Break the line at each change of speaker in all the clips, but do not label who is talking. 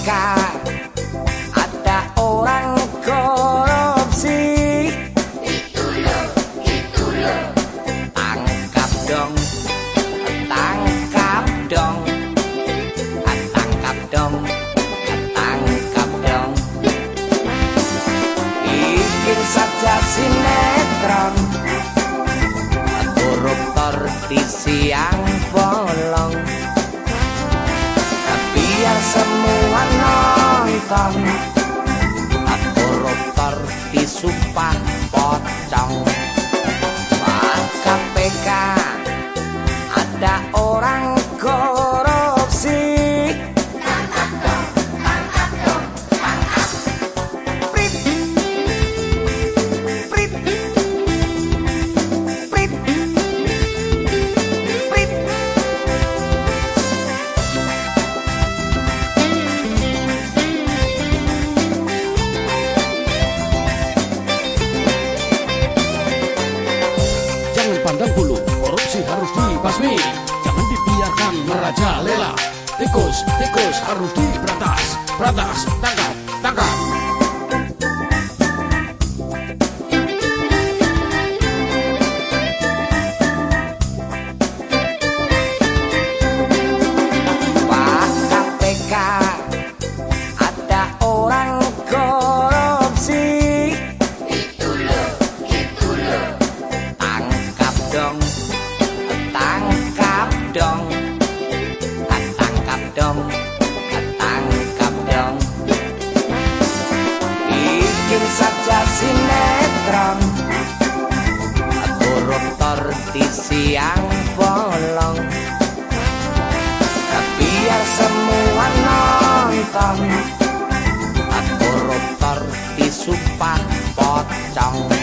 suka ada orang korupsi itu lo, itu lo, tangkap dong tangkap dong tangkap dong tangkap dong. Bikin
saja sinetron koruptor di siang bolong. Biar semua nonton pandang bulu, korupsi harus dibasmi. Jangan dibiarkan merajalela. Tikus, tikus harus diberantas. Berantas, tangkap.
Dong tangkap dong tangkap dong bikin saja sinetron. Koruptor di siang bolong. Biar semua nonton. Koruptor disumpah pocong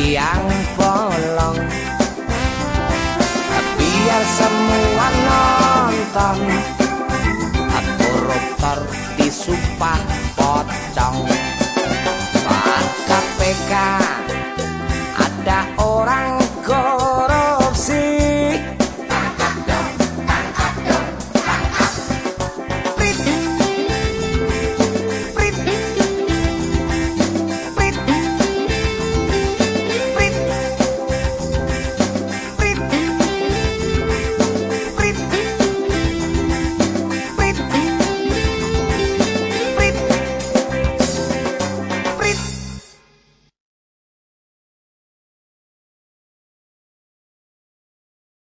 Yang bolong. Biar semua nonton. Koruptor disumpah pocong. Pak KPK